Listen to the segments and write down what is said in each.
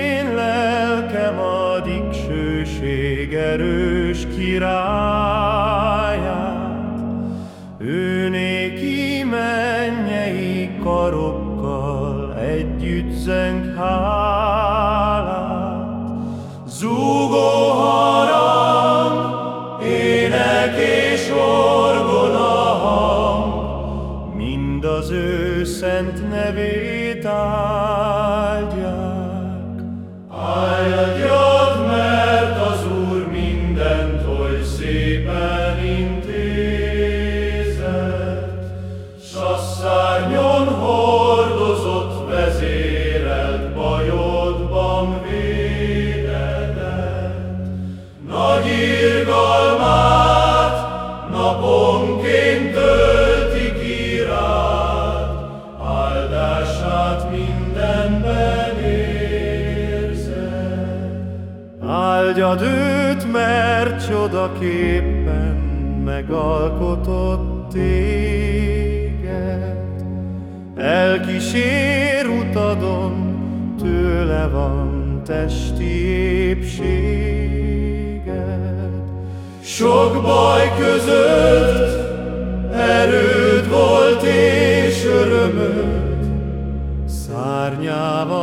Én lelkem a dicsőség erős királyát, ő néki mennyei karokkal együtt zeng hálát. Zúgó harang, ének és orgona hang, mind az ő szent nevét áldják. Áldjad, Áldjad őt, mert csodaképpen megalkotott téged. Elkísér utadon, tőle van testi épséged. Sok baj között erőd volt és örömöd, Szárnyával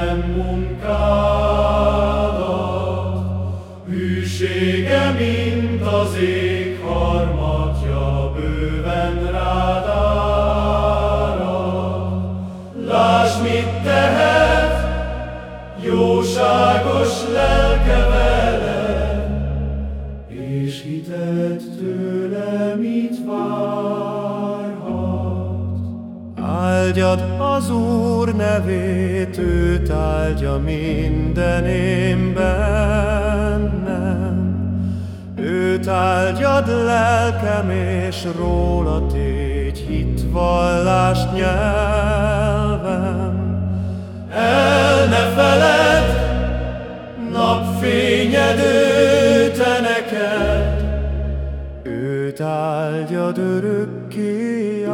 minden munkádat. Hűsége, mint az ég harmatja, bőven rád árad. Lásd, mit tehet, jóságos lelke Áldjad az Úr nevét, őt áldja minden én bennem. Őt áldjad lelkem, és róla tégy hitvallást nyelvem. El ne feled, napfényed ő te neked, Őt áldjad örökké